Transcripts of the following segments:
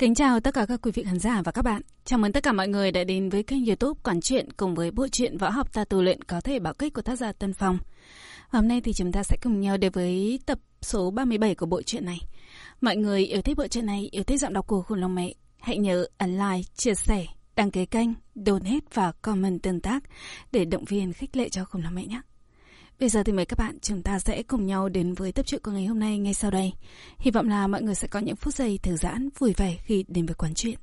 kính chào tất cả các quý vị khán giả và các bạn. Chào mừng tất cả mọi người đã đến với kênh youtube Quản truyện cùng với bộ truyện võ học ta tu luyện có thể bảo kích của tác giả Tân Phong. Và hôm nay thì chúng ta sẽ cùng nhau đến với tập số 37 của bộ truyện này. Mọi người yêu thích bộ truyện này, yêu thích giọng đọc của khủng long mẹ, hãy nhớ ấn like, chia sẻ, đăng ký kênh, donate và comment tương tác để động viên khích lệ cho khủng long mẹ nhé. Bây giờ thì mời các bạn chúng ta sẽ cùng nhau đến với tập truyện của ngày hôm nay ngay sau đây. Hy vọng là mọi người sẽ có những phút giây thư giãn, vui vẻ khi đến với quán truyện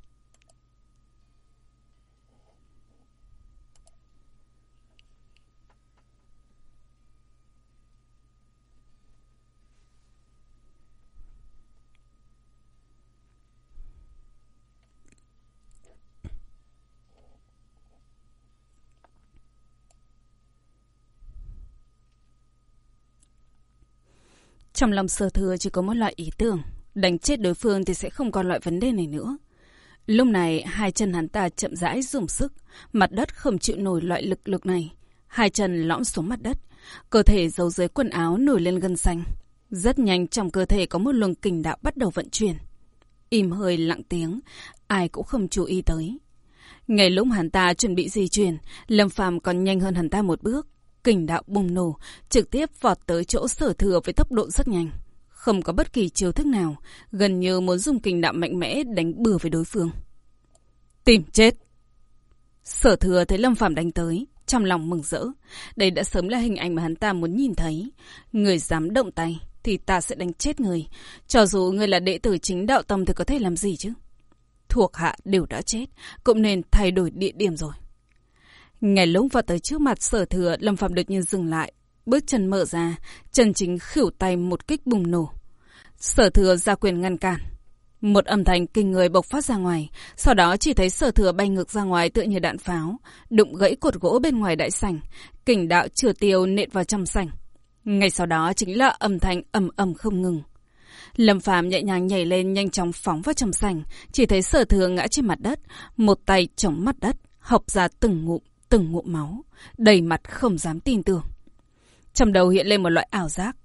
Trong lòng sở thừa chỉ có một loại ý tưởng, đánh chết đối phương thì sẽ không còn loại vấn đề này nữa. Lúc này, hai chân hắn ta chậm rãi dùng sức, mặt đất không chịu nổi loại lực lực này. Hai chân lõm xuống mặt đất, cơ thể giấu dưới quần áo nổi lên gân xanh. Rất nhanh trong cơ thể có một luồng kình đạo bắt đầu vận chuyển. Im hơi lặng tiếng, ai cũng không chú ý tới. ngày lúc hắn ta chuẩn bị di chuyển, Lâm Phàm còn nhanh hơn hắn ta một bước kình đạo bùng nổ, trực tiếp vọt tới chỗ sở thừa với tốc độ rất nhanh. Không có bất kỳ chiêu thức nào, gần như muốn dùng kình đạo mạnh mẽ đánh bừa với đối phương. Tìm chết! Sở thừa thấy Lâm Phạm đánh tới, trong lòng mừng rỡ. Đây đã sớm là hình ảnh mà hắn ta muốn nhìn thấy. Người dám động tay, thì ta sẽ đánh chết người. Cho dù người là đệ tử chính đạo tâm thì có thể làm gì chứ? Thuộc hạ đều đã chết, cũng nên thay đổi địa điểm rồi. Ngay lúc vào tới trước mặt sở thừa, Lâm Phạm đột nhiên dừng lại. Bước chân mở ra, chân chính khỉu tay một kích bùng nổ. Sở thừa ra quyền ngăn cản. Một âm thanh kinh người bộc phát ra ngoài, sau đó chỉ thấy sở thừa bay ngược ra ngoài tựa như đạn pháo, đụng gãy cột gỗ bên ngoài đại sảnh, kình đạo chừa tiêu nện vào trong sảnh. Ngay sau đó chính là âm thanh ầm ầm không ngừng. Lâm Phàm nhẹ nhàng nhảy lên nhanh chóng phóng vào trong sảnh, chỉ thấy sở thừa ngã trên mặt đất, một tay chống mặt đất, học ra từng ngụm từng ngụm máu, đầy mặt không dám tin tưởng. Trong đầu hiện lên một loại ảo giác.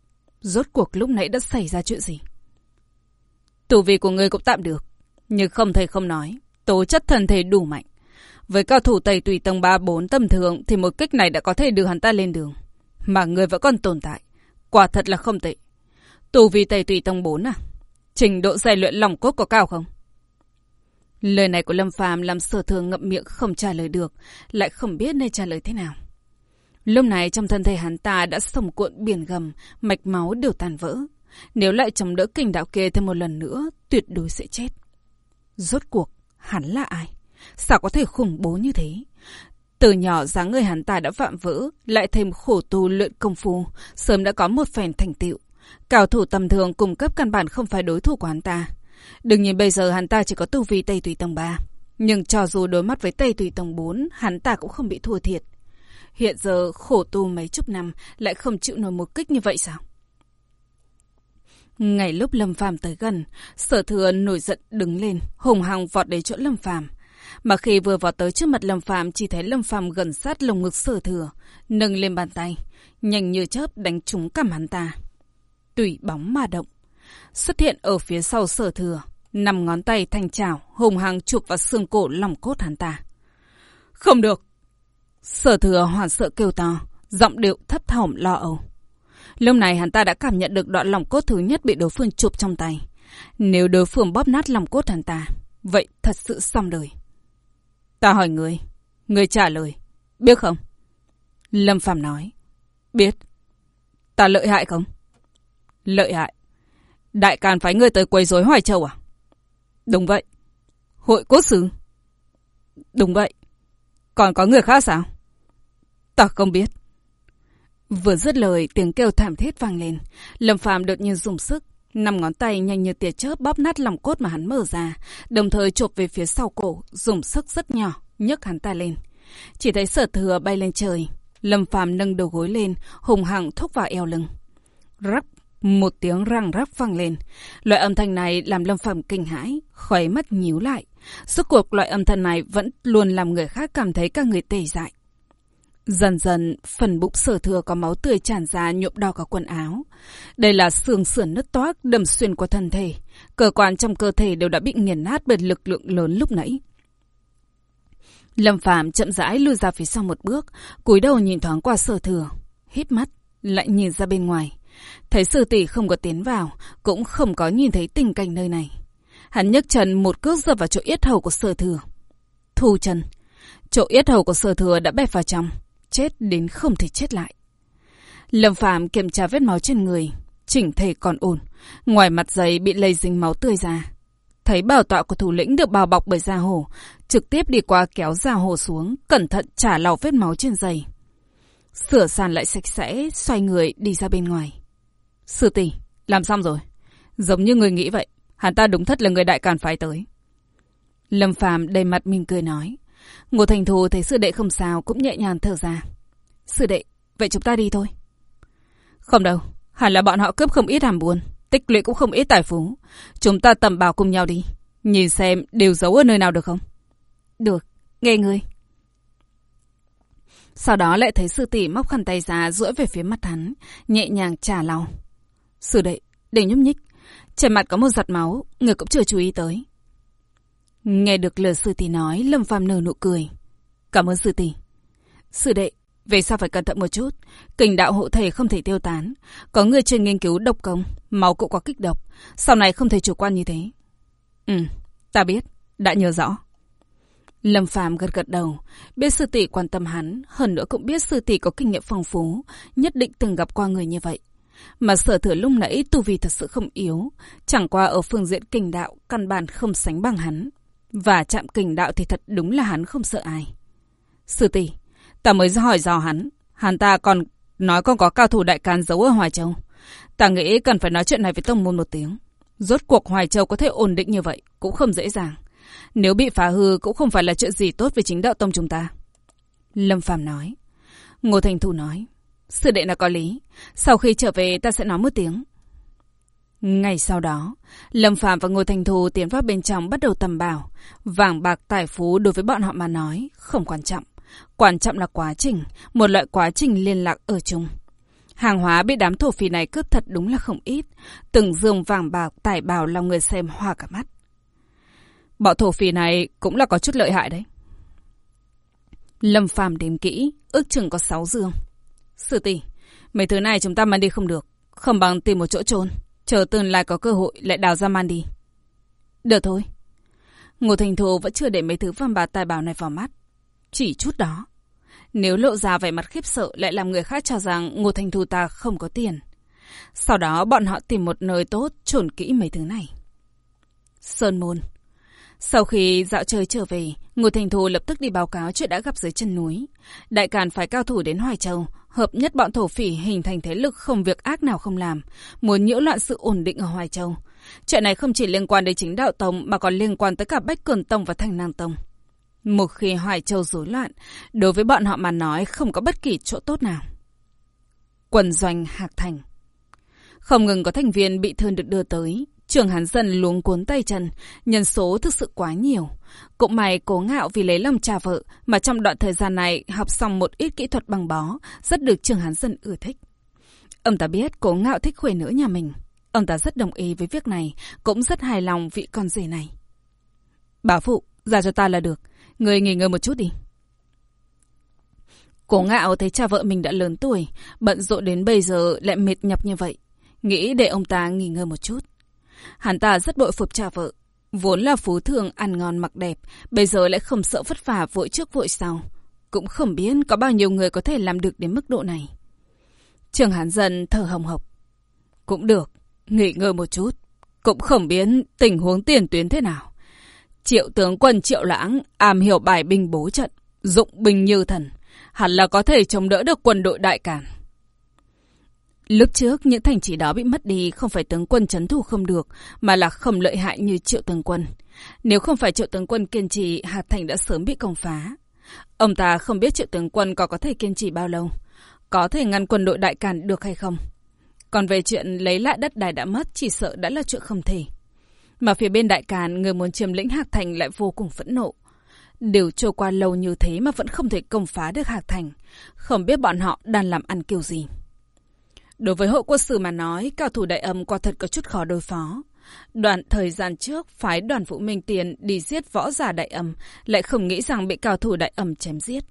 Rốt cuộc lúc nãy đã xảy ra chuyện gì? Tù vi của người cũng tạm được, nhưng không thể không nói, tố chất thân thể đủ mạnh. Với cao thủ tẩy tùy tầng 3-4 tầm thường thì một kích này đã có thể đưa hắn ta lên đường. Mà người vẫn còn tồn tại. Quả thật là không tệ. Tù vì tẩy tùy tầng 4 à? Trình độ rèn luyện lòng cốt có cao không? Lời này của Lâm Phàm làm sở thường ngậm miệng không trả lời được, lại không biết nên trả lời thế nào. Lúc này trong thân thể hắn ta đã sồng cuộn biển gầm, mạch máu đều tàn vỡ. Nếu lại chống đỡ kình đạo kia thêm một lần nữa, tuyệt đối sẽ chết. Rốt cuộc, hắn là ai? Sao có thể khủng bố như thế? Từ nhỏ dáng người hắn ta đã vạm vỡ, lại thêm khổ tu luyện công phu, sớm đã có một phèn thành tựu. Cao thủ tầm thường cung cấp căn bản không phải đối thủ của hắn ta. Đừng nhìn bây giờ hắn ta chỉ có tu vi Tây Tùy Tông 3. Nhưng cho dù đối mắt với Tây Tùy Tông 4, hắn ta cũng không bị thua thiệt. Hiện giờ khổ tu mấy chục năm lại không chịu nổi một kích như vậy sao? Ngày lúc Lâm Phàm tới gần, Sở Thừa nổi giận đứng lên, hùng hăng vọt đến chỗ Lâm Phàm. Mà khi vừa vọt tới trước mặt Lâm Phàm, chỉ thấy Lâm Phàm gần sát lồng ngực Sở Thừa, nâng lên bàn tay, nhanh như chớp đánh trúng cằm hắn ta. Tùy bóng mà động, xuất hiện ở phía sau sở thừa. Nằm ngón tay thanh chảo, hùng hăng chụp vào xương cổ lòng cốt hắn ta. Không được! Sở thừa hoảng sợ kêu to, giọng điệu thấp thỏm lo âu. Lúc này hắn ta đã cảm nhận được đoạn lòng cốt thứ nhất bị đối phương chụp trong tay. Nếu đối phương bóp nát lòng cốt hắn ta, vậy thật sự xong đời. Ta hỏi người, người trả lời, biết không? Lâm Phàm nói, biết. Ta lợi hại không? Lợi hại. Đại Càn phái ngươi tới quấy rối Hoài Châu à? Đúng vậy. Hội cốt sứ? Đúng vậy. Còn có người khác sao? Ta không biết. Vừa dứt lời, tiếng kêu thảm thiết vang lên. Lâm Phàm đột nhiên dùng sức, năm ngón tay nhanh như tia chớp bóp nát lòng cốt mà hắn mở ra, đồng thời chộp về phía sau cổ, dùng sức rất nhỏ, nhấc hắn ta lên. Chỉ thấy sở thừa bay lên trời. Lâm Phàm nâng đầu gối lên, hùng hằng thúc vào eo lưng. Rắc một tiếng răng rắc vang lên. Loại âm thanh này làm Lâm Phẩm kinh hãi, khóe mắt nhíu lại. Suốt cuộc loại âm thanh này vẫn luôn làm người khác cảm thấy các người tê dại. Dần dần, phần bụng sở thừa có máu tươi tràn ra nhuộm đỏ cả quần áo. Đây là xương sườn nứt toác đâm xuyên qua thân thể. Cơ quan trong cơ thể đều đã bị nghiền nát bởi lực lượng lớn lúc nãy. Lâm Phạm chậm rãi lùi ra phía sau một bước, cúi đầu nhìn thoáng qua sở thừa, hít mắt, lại nhìn ra bên ngoài. Thấy sư tỷ không có tiến vào, cũng không có nhìn thấy tình cảnh nơi này. Hắn nhấc chân một cước dập vào chỗ yết hầu của sở thừa. Thu chân. Chỗ yết hầu của sở thừa đã bẹp vào trong, chết đến không thể chết lại. Lâm Phạm kiểm tra vết máu trên người, chỉnh thể còn ổn. Ngoài mặt giày bị lây dính máu tươi ra. Thấy bảo tọa của thủ lĩnh được bao bọc bởi da hổ, trực tiếp đi qua kéo da hổ xuống, cẩn thận trả lau vết máu trên giày. Sửa sàn lại sạch sẽ, xoay người đi ra bên ngoài. Sư tỷ, làm xong rồi. Giống như người nghĩ vậy, hắn ta đúng thật là người đại càn phái tới. Lâm Phàm đầy mặt mỉm cười nói. Ngô Thành Thù thấy sư đệ không sao cũng nhẹ nhàng thở ra. Sư đệ, vậy chúng ta đi thôi. Không đâu, hẳn là bọn họ cướp không ít hàm buồn, tích lũy cũng không ít tài phú. Chúng ta tầm bảo cùng nhau đi, nhìn xem đều giấu ở nơi nào được không? Được, nghe ngươi. Sau đó lại thấy sư tỷ móc khăn tay ra duỗi về phía mặt hắn, nhẹ nhàng trả lau. Sư đệ, đừng nhúc nhích. Trên mặt có một giọt máu, người cũng chưa chú ý tới. Nghe được lời sư tỷ nói, Lâm Phàm nở nụ cười. Cảm ơn sư tỷ. Sư đệ, về sao phải cẩn thận một chút. Kình đạo hộ thể không thể tiêu tán. Có người chuyên nghiên cứu độc công, máu cũng có kích độc. Sau này không thể chủ quan như thế. Ừ, ta biết, đã nhớ rõ. Lâm Phàm gật gật đầu, biết sư tỷ quan tâm hắn, hơn nữa cũng biết sư tỷ có kinh nghiệm phong phú, nhất định từng gặp qua người như vậy. Mà sở thừa lúc nãy tu vi thật sự không yếu, chẳng qua ở phương diện kình đạo căn bản không sánh bằng hắn. Và chạm kình đạo thì thật đúng là hắn không sợ ai. Sư tỷ, ta mới hỏi dò hắn, hắn ta còn nói con có cao thủ đại can giấu ở Hoài Châu. Ta nghĩ cần phải nói chuyện này với tông môn một tiếng. Rốt cuộc Hoài Châu có thể ổn định như vậy cũng không dễ dàng. Nếu bị phá hư cũng không phải là chuyện gì tốt với chính đạo tông chúng ta. Lâm Phàm nói. Ngô Thành Thủ nói. Sư đệ là có lý. Sau khi trở về ta sẽ nói một tiếng. Ngày sau đó, Lâm Phạm và Ngô Thành Thù tiến vào bên trong bắt đầu tầm bảo. Vàng bạc tài phú đối với bọn họ mà nói, không quan trọng. Quan trọng là quá trình, một loại quá trình liên lạc ở chung. Hàng hóa bị đám thổ phỉ này cướp thật đúng là không ít. Từng dương vàng bạc tài bảo lòng người xem hoa cả mắt. Bọn thổ phỉ này cũng là có chút lợi hại đấy. Lâm Phàm đếm kỹ, ước chừng có 6 dương. Sư tỷ, mấy thứ này chúng ta mang đi không được, không bằng tìm một chỗ trốn, chờ tương lai có cơ hội lại đào ra man đi. Được thôi. Ngô Thành Thù vẫn chưa để mấy thứ văn bà tài bảo này vào mắt. Chỉ chút đó. Nếu lộ ra vẻ mặt khiếp sợ lại làm người khác cho rằng Ngô Thành Thù ta không có tiền. Sau đó bọn họ tìm một nơi tốt trồn kỹ mấy thứ này. Sơn Môn sau khi dạo chơi trở về, Ngô Thành Thù lập tức đi báo cáo chuyện đã gặp dưới chân núi. Đại Càn phải cao thủ đến Hoài Châu, hợp nhất bọn thổ phỉ hình thành thế lực không việc ác nào không làm, muốn nhiễu loạn sự ổn định ở Hoài Châu. Chuyện này không chỉ liên quan đến chính đạo tông mà còn liên quan tới cả Bách Cường Tông và Thanh Năng Tông. Một khi Hoài Châu rối loạn, đối với bọn họ mà nói không có bất kỳ chỗ tốt nào. Quần doanh Hạc Thành Không ngừng có thành viên bị thương được đưa tới, Trường hắn dần luống cuốn tay chân, nhân số thực sự quá nhiều. Cũng may cố ngạo vì lấy lòng cha vợ mà trong đoạn thời gian này học xong một ít kỹ thuật bằng bó, rất được trường hắn dần ưa thích. Ông ta biết cố ngạo thích khuê nữ nhà mình. Ông ta rất đồng ý với việc này, cũng rất hài lòng vị con rể này. Bà phụ, ra cho ta là được. Người nghỉ ngơi một chút đi. Cố ngạo thấy cha vợ mình đã lớn tuổi, bận rộn đến bây giờ lại mệt nhọc như vậy. Nghĩ để ông ta nghỉ ngơi một chút. Hắn ta rất bội phục cha vợ. Vốn là phú thường ăn ngon mặc đẹp, bây giờ lại không sợ vất vả vội trước vội sau. Cũng không biết có bao nhiêu người có thể làm được đến mức độ này. Trường Hán dần thở hồng hộc. Cũng được, nghỉ ngơi một chút. Cũng không biết tình huống tiền tuyến thế nào. Triệu tướng quân Triệu Lãng am hiểu bài binh bố trận, dụng binh như thần. Hẳn là có thể chống đỡ được quân đội đại cản. Lúc trước những thành trì đó bị mất đi không phải tướng quân chấn thủ không được, mà là không lợi hại như triệu tướng quân. Nếu không phải triệu tướng quân kiên trì, hà Thành đã sớm bị công phá. Ông ta không biết triệu tướng quân có có thể kiên trì bao lâu, có thể ngăn quân đội đại càn được hay không. Còn về chuyện lấy lại đất đài đã mất chỉ sợ đã là chuyện không thể. Mà phía bên đại càn, người muốn chiếm lĩnh Hạc Thành lại vô cùng phẫn nộ. Đều trôi qua lâu như thế mà vẫn không thể công phá được Hạc Thành. Không biết bọn họ đang làm ăn kiểu gì. Đối với hội quân sử mà nói, cao thủ đại âm quả thật có chút khó đối phó. Đoạn thời gian trước, phái đoàn vũ Minh Tiền đi giết võ giả đại âm, lại không nghĩ rằng bị cao thủ đại âm chém giết.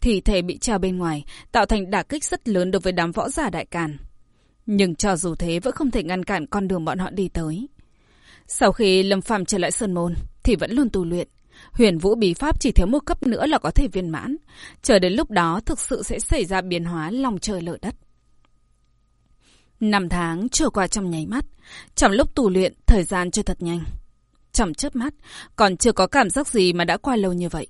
Thì thể bị treo bên ngoài, tạo thành đả kích rất lớn đối với đám võ giả đại càn. Nhưng cho dù thế vẫn không thể ngăn cản con đường bọn họ đi tới. Sau khi Lâm Phàm trở lại Sơn Môn, thì vẫn luôn tu luyện. Huyền Vũ Bí Pháp chỉ thiếu một cấp nữa là có thể viên mãn. Chờ đến lúc đó thực sự sẽ xảy ra biến hóa lòng trời lở đất. Năm tháng trôi qua trong nháy mắt. Trong lúc tu luyện, thời gian trôi thật nhanh. Trong chớp mắt, còn chưa có cảm giác gì mà đã qua lâu như vậy.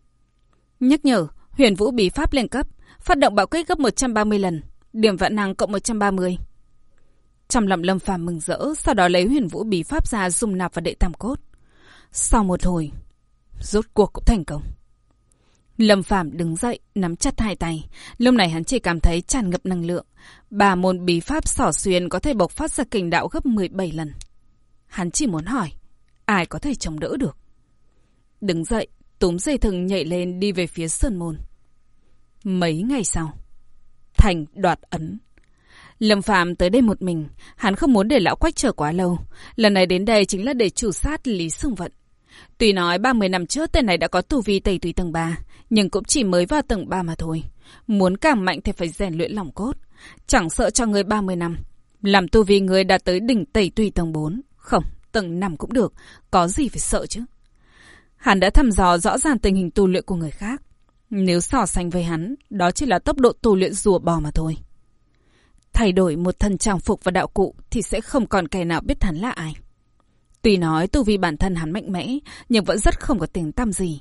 Nhắc nhở, huyền vũ bí pháp lên cấp, phát động bạo kích gấp 130 lần, điểm vạn năng cộng 130. Trong lòng lâm phàm mừng rỡ, sau đó lấy huyền vũ bí pháp ra dùng nạp vào đệ tam cốt. Sau một hồi, rốt cuộc cũng thành công. Lâm Phạm đứng dậy, nắm chặt hai tay. Lúc này hắn chỉ cảm thấy tràn ngập năng lượng. Bà môn bí pháp sỏ xuyên có thể bộc phát ra kình đạo gấp 17 lần. Hắn chỉ muốn hỏi, ai có thể chống đỡ được? Đứng dậy, túm dây thừng nhảy lên đi về phía sơn môn. Mấy ngày sau, Thành đoạt ấn. Lâm Phạm tới đây một mình, hắn không muốn để lão quách chờ quá lâu. Lần này đến đây chính là để chủ sát Lý Sương Vận. Tuy nói 30 năm trước tên này đã có tu vi tẩy tùy tầng 3, nhưng cũng chỉ mới vào tầng 3 mà thôi. Muốn càng mạnh thì phải rèn luyện lòng cốt. Chẳng sợ cho người 30 năm. Làm tu vi người đạt tới đỉnh tẩy tùy tầng 4. Không, tầng 5 cũng được. Có gì phải sợ chứ. Hắn đã thăm dò rõ ràng tình hình tu luyện của người khác. Nếu so sánh với hắn, đó chỉ là tốc độ tu luyện rùa bò mà thôi. Thay đổi một thân trang phục và đạo cụ thì sẽ không còn kẻ nào biết hắn là ai. Tuy nói tu vi bản thân hắn mạnh mẽ, nhưng vẫn rất không có tình tâm gì.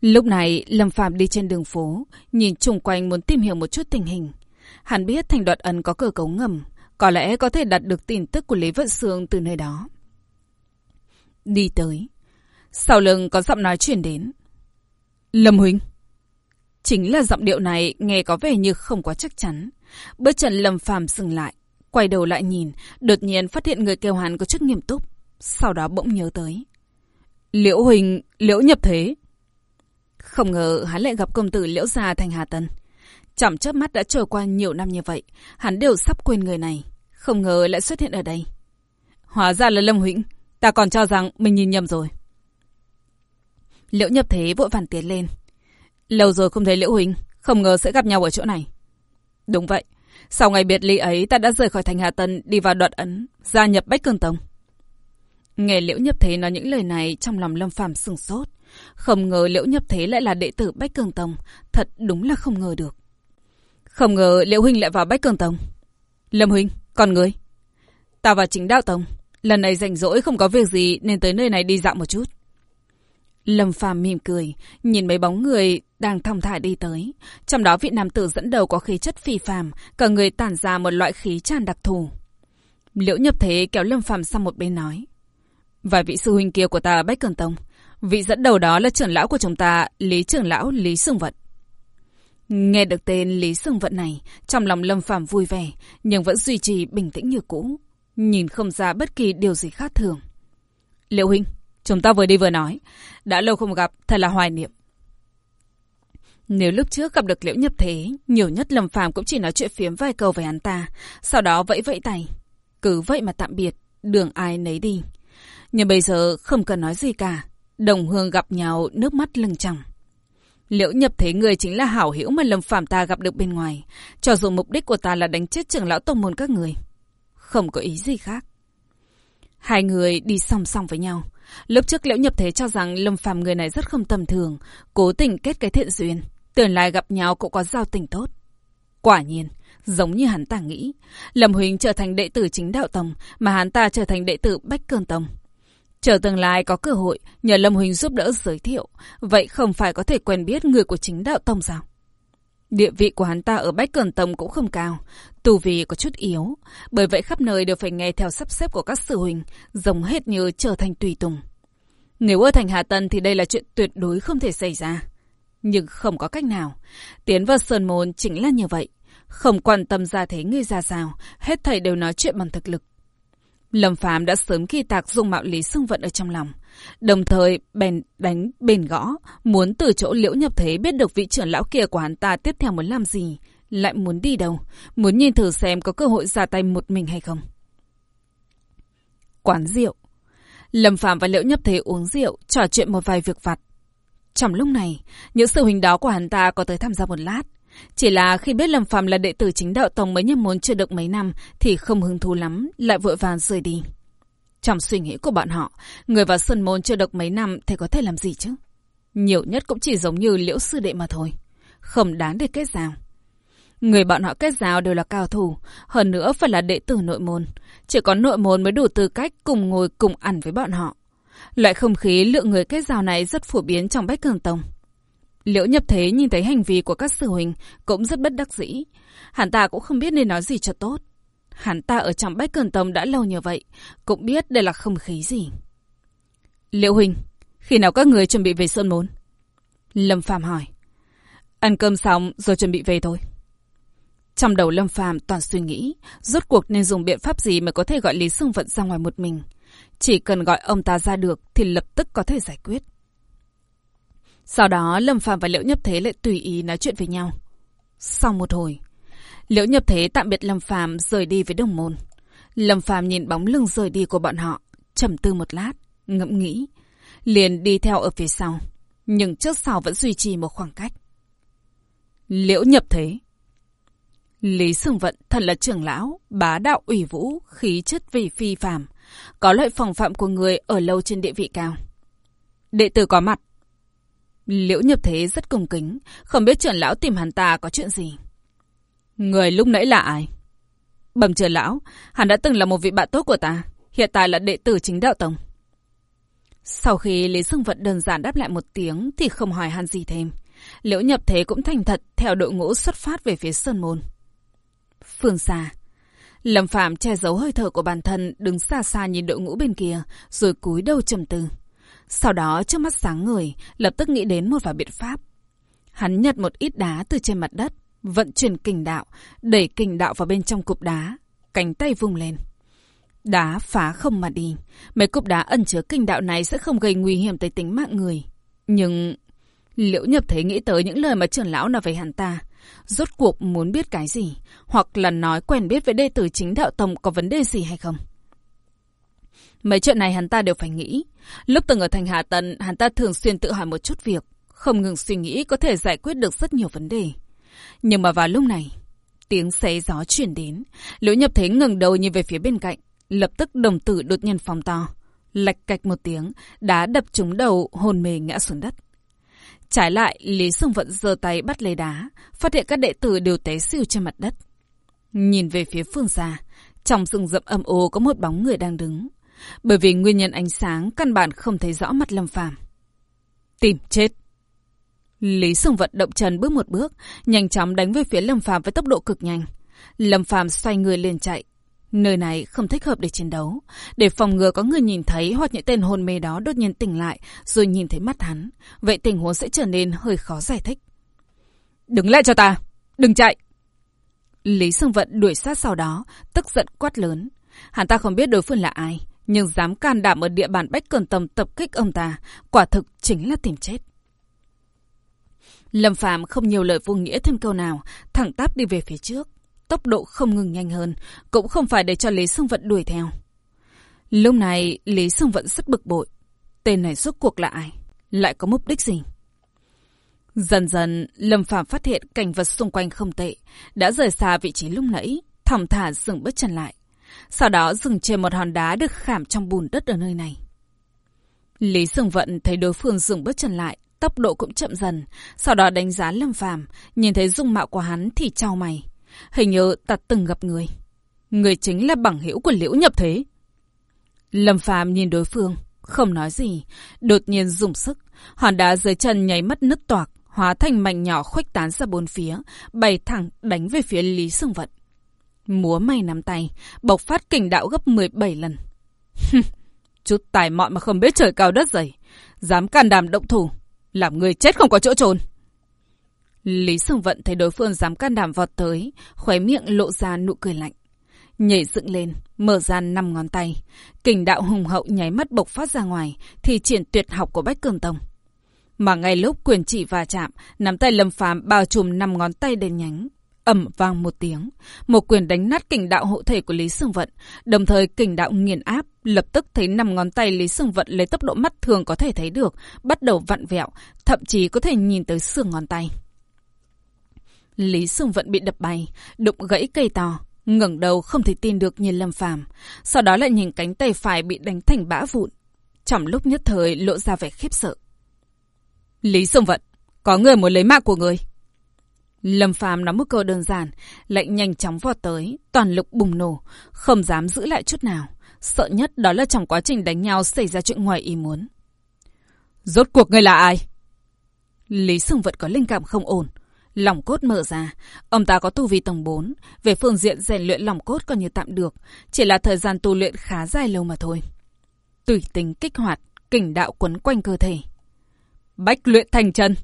Lúc này, Lâm Phạm đi trên đường phố, nhìn chung quanh muốn tìm hiểu một chút tình hình. Hắn biết thành đoạt ấn có cơ cấu ngầm, có lẽ có thể đặt được tin tức của Lý Vận Sương từ nơi đó. Đi tới. Sau lưng có giọng nói chuyển đến. Lâm Huynh. Chính là giọng điệu này nghe có vẻ như không quá chắc chắn. Bước chân Lâm Phàm dừng lại, quay đầu lại nhìn, đột nhiên phát hiện người kêu hắn có chút nghiêm túc. Sau đó bỗng nhớ tới. Liễu Huỳnh, Liễu nhập thế. Không ngờ hắn lại gặp công tử Liễu Gia thành Hà Tân. Chẳng chớp mắt đã trôi qua nhiều năm như vậy, hắn đều sắp quên người này. Không ngờ lại xuất hiện ở đây. Hóa ra là Lâm Huỳnh, ta còn cho rằng mình nhìn nhầm rồi. Liễu nhập thế vội vàng tiến lên. Lâu rồi không thấy Liễu Huỳnh, không ngờ sẽ gặp nhau ở chỗ này. Đúng vậy, sau ngày biệt ly ấy ta đã rời khỏi thành Hà Tân đi vào đoạn ấn, gia nhập Bách Cường Tông. Nghe Liễu Nhấp Thế nói những lời này trong lòng Lâm Phàm sừng sốt. Không ngờ Liễu Nhấp Thế lại là đệ tử Bách Cường Tông. Thật đúng là không ngờ được. Không ngờ Liễu Huynh lại vào Bách Cường Tông. Lâm Huynh, còn người? Ta vào chính Đạo Tông. Lần này rảnh rỗi không có việc gì nên tới nơi này đi dạo một chút. Lâm Phàm mỉm cười, nhìn mấy bóng người đang thong thả đi tới. Trong đó vị nam tử dẫn đầu có khí chất phi phàm, cả người tản ra một loại khí tràn đặc thù. Liễu Nhập Thế kéo Lâm Phàm sang một bên nói. Vài vị sư huynh kia của ta Bách Cường Tông. Vị dẫn đầu đó là trưởng lão của chúng ta, Lý trưởng lão Lý Sương Vận. Nghe được tên Lý Sương Vận này, trong lòng Lâm Phàm vui vẻ, nhưng vẫn duy trì bình tĩnh như cũ. Nhìn không ra bất kỳ điều gì khác thường. Liệu huynh, chúng ta vừa đi vừa nói. Đã lâu không gặp, thật là hoài niệm. Nếu lúc trước gặp được Liễu Nhập Thế, nhiều nhất Lâm Phàm cũng chỉ nói chuyện phiếm vài câu với hắn ta, sau đó vẫy vẫy tay. Cứ vậy mà tạm biệt, đường ai nấy đi. Nhưng bây giờ không cần nói gì cả. Đồng hương gặp nhau nước mắt lưng tròng. Liễu nhập thế người chính là hảo hữu mà Lâm Phạm ta gặp được bên ngoài. Cho dù mục đích của ta là đánh chết trưởng lão tông môn các người. Không có ý gì khác. Hai người đi song song với nhau. Lúc trước Liễu nhập thế cho rằng Lâm Phạm người này rất không tầm thường. Cố tình kết cái thiện duyên. Tưởng lại gặp nhau cũng có giao tình tốt. Quả nhiên, giống như hắn ta nghĩ. Lâm Huỳnh trở thành đệ tử chính đạo tông, mà hắn ta trở thành đệ tử Bách Cơn Tông. Chờ tương lai có cơ hội nhờ Lâm Huỳnh giúp đỡ giới thiệu, vậy không phải có thể quen biết người của chính đạo tông sao? Địa vị của hắn ta ở Bách Cường Tông cũng không cao, tù vì có chút yếu, bởi vậy khắp nơi đều phải nghe theo sắp xếp của các sư huynh, giống hết như trở thành tùy tùng. Nếu ở thành Hà Tân thì đây là chuyện tuyệt đối không thể xảy ra. Nhưng không có cách nào. Tiến vào Sơn Môn chính là như vậy. Không quan tâm ra thế ngươi ra sao, hết thầy đều nói chuyện bằng thực lực. Lâm Phàm đã sớm ghi tạc dung mạo Lý Sương Vận ở trong lòng. Đồng thời bèn đánh bền gõ, muốn từ chỗ liễu nhập thế biết được vị trưởng lão kia của hắn ta tiếp theo muốn làm gì, lại muốn đi đâu, muốn nhìn thử xem có cơ hội ra tay một mình hay không. Quán rượu Lâm Phạm và Liễu Nhấp Thế uống rượu, trò chuyện một vài việc vặt. Trong lúc này, những sự huynh đó của hắn ta có tới tham gia một lát. Chỉ là khi biết Lâm Phạm là đệ tử chính đạo tông mới nhập môn chưa được mấy năm thì không hứng thú lắm, lại vội vàng rời đi. Trong suy nghĩ của bọn họ, người vào sân môn chưa được mấy năm thì có thể làm gì chứ? Nhiều nhất cũng chỉ giống như liễu sư đệ mà thôi. Không đáng để kết giao. Người bọn họ kết giao đều là cao thủ, hơn nữa phải là đệ tử nội môn. Chỉ có nội môn mới đủ tư cách cùng ngồi cùng ăn với bọn họ. Loại không khí lượng người kết giao này rất phổ biến trong Bách Cường Tông. Liễu nhập thế nhìn thấy hành vi của các sư huynh cũng rất bất đắc dĩ. Hắn ta cũng không biết nên nói gì cho tốt. Hắn ta ở trong Bách Cường Tông đã lâu như vậy, cũng biết đây là không khí gì. Liễu huynh, khi nào các người chuẩn bị về Sơn Môn? Lâm Phàm hỏi. Ăn cơm xong rồi chuẩn bị về thôi. Trong đầu Lâm Phàm toàn suy nghĩ, rốt cuộc nên dùng biện pháp gì mới có thể gọi Lý Sương Vận ra ngoài một mình. Chỉ cần gọi ông ta ra được thì lập tức có thể giải quyết. Sau đó Lâm Phàm và Liễu Nhập Thế lại tùy ý nói chuyện với nhau. Sau một hồi, Liễu Nhập Thế tạm biệt Lâm Phàm rời đi với đồng môn. Lâm Phàm nhìn bóng lưng rời đi của bọn họ, trầm tư một lát, ngẫm nghĩ, liền đi theo ở phía sau, nhưng trước sau vẫn duy trì một khoảng cách. Liễu Nhập Thế Lý Sương Vận thật là trưởng lão, bá đạo ủy vũ, khí chất vì phi phàm, có loại phòng phạm của người ở lâu trên địa vị cao. Đệ tử có mặt. Liễu nhập thế rất cung kính, không biết trưởng lão tìm hắn ta có chuyện gì. Người lúc nãy là ai? Bẩm trưởng lão, hắn đã từng là một vị bạn tốt của ta, hiện tại là đệ tử chính đạo tông. Sau khi Lý dương Vận đơn giản đáp lại một tiếng thì không hỏi han gì thêm. Liễu nhập thế cũng thành thật theo đội ngũ xuất phát về phía Sơn Môn. Phương xa. Lâm Phạm che giấu hơi thở của bản thân, đứng xa xa nhìn đội ngũ bên kia, rồi cúi đầu trầm tư. Sau đó, trước mắt sáng người, lập tức nghĩ đến một vài biện pháp. Hắn nhặt một ít đá từ trên mặt đất, vận chuyển kình đạo, đẩy kình đạo vào bên trong cục đá, cánh tay vung lên. Đá phá không mà đi. Mấy cục đá ẩn chứa kinh đạo này sẽ không gây nguy hiểm tới tính mạng người. Nhưng... Liễu nhập thấy nghĩ tới những lời mà trưởng lão nói về hắn ta. Rốt cuộc muốn biết cái gì? Hoặc là nói quen biết với đệ tử chính đạo tông có vấn đề gì hay không? Mấy chuyện này hắn ta đều phải nghĩ. Lúc từng ở thành Hà Tân, hắn ta thường xuyên tự hỏi một chút việc. Không ngừng suy nghĩ có thể giải quyết được rất nhiều vấn đề. Nhưng mà vào lúc này, tiếng xé gió chuyển đến. Liễu nhập thế ngừng đầu nhìn về phía bên cạnh. Lập tức đồng tử đột nhiên phòng to. Lạch cạch một tiếng, đá đập trúng đầu, hồn mề ngã xuống đất. Trái lại, Lý Sùng Vận giơ tay bắt lấy đá, phát hiện các đệ tử đều té xỉu trên mặt đất. Nhìn về phía phương xa, trong rừng rậm âm ô có một bóng người đang đứng. Bởi vì nguyên nhân ánh sáng căn bản không thấy rõ mặt Lâm Phàm. Tìm chết. Lý sương Vận động chân bước một bước, nhanh chóng đánh về phía Lâm Phàm với tốc độ cực nhanh. Lâm Phàm xoay người liền chạy, Nơi này không thích hợp để chiến đấu. Để phòng ngừa có người nhìn thấy hoặc những tên hồn mê đó đột nhiên tỉnh lại rồi nhìn thấy mắt hắn. Vậy tình huống sẽ trở nên hơi khó giải thích. Đứng lại cho ta! Đừng chạy! Lý Sương Vận đuổi sát sau đó, tức giận quát lớn. Hắn ta không biết đối phương là ai, nhưng dám can đảm ở địa bàn Bách Cường Tầm tập kích ông ta, quả thực chính là tìm chết. Lâm Phạm không nhiều lời vô nghĩa thêm câu nào, thẳng tắp đi về phía trước tốc độ không ngừng nhanh hơn, cũng không phải để cho Lý Sương Vận đuổi theo. Lúc này, Lý Sương Vận rất bực bội. Tên này rốt cuộc là ai? Lại có mục đích gì? Dần dần, Lâm phạm phát hiện cảnh vật xung quanh không tệ, đã rời xa vị trí lúc nãy, thỏng thả dừng bước chân lại. Sau đó dừng trên một hòn đá được khảm trong bùn đất ở nơi này. Lý Sương Vận thấy đối phương dừng bước chân lại, tốc độ cũng chậm dần, sau đó đánh giá Lâm Phàm, nhìn thấy dung mạo của hắn thì trao mày. Hình như ta từng gặp người. Người chính là bằng hữu của Liễu Nhập Thế. Lâm Phàm nhìn đối phương, không nói gì, đột nhiên dùng sức, hòn đá dưới chân nháy mắt nứt toạc, hóa thành mảnh nhỏ khuếch tán ra bốn phía, bay thẳng đánh về phía Lý Sương Vận. Múa mày nắm tay, bộc phát kình đạo gấp 17 lần. Chút tài mọn mà không biết trời cao đất dày, dám can đảm động thủ, làm người chết không có chỗ trốn. Lý Sương Vận thấy đối phương dám can đảm vọt tới, khóe miệng lộ ra nụ cười lạnh. nhảy dựng lên, mở ra năm ngón tay. Kình đạo hùng hậu nháy mắt bộc phát ra ngoài, thì triển tuyệt học của Bách Cường Tông. Mà ngay lúc quyền chỉ va chạm, nắm tay Lâm Phàm bao trùm năm ngón tay đen nhánh, ầm vang một tiếng, một quyền đánh nát kình đạo hộ thể của Lý Sương Vận, đồng thời kình đạo nghiền áp, lập tức thấy năm ngón tay Lý Sương Vận lấy tốc độ mắt thường có thể thấy được, bắt đầu vặn vẹo, thậm chí có thể nhìn tới xương ngón tay. Lý Sương Vận bị đập bay, đụng gãy cây to, ngẩng đầu không thể tin được nhìn Lâm Phàm, sau đó lại nhìn cánh tay phải bị đánh thành bã vụn. Trong lúc nhất thời lộ ra vẻ khiếp sợ. Lý Sương Vận, có người muốn lấy mạng của người. Lâm Phàm nắm một câu đơn giản, lại nhanh chóng vọt tới, toàn lực bùng nổ, không dám giữ lại chút nào. Sợ nhất đó là trong quá trình đánh nhau xảy ra chuyện ngoài ý muốn. Rốt cuộc ngươi là ai? Lý Sương Vận có linh cảm không ổn. Lòng cốt mở ra, ông ta có tu vi tầng 4, về phương diện rèn luyện lòng cốt coi như tạm được, chỉ là thời gian tu luyện khá dài lâu mà thôi. Tùy tính kích hoạt, kình đạo quấn quanh cơ thể. Bách luyện thành chân.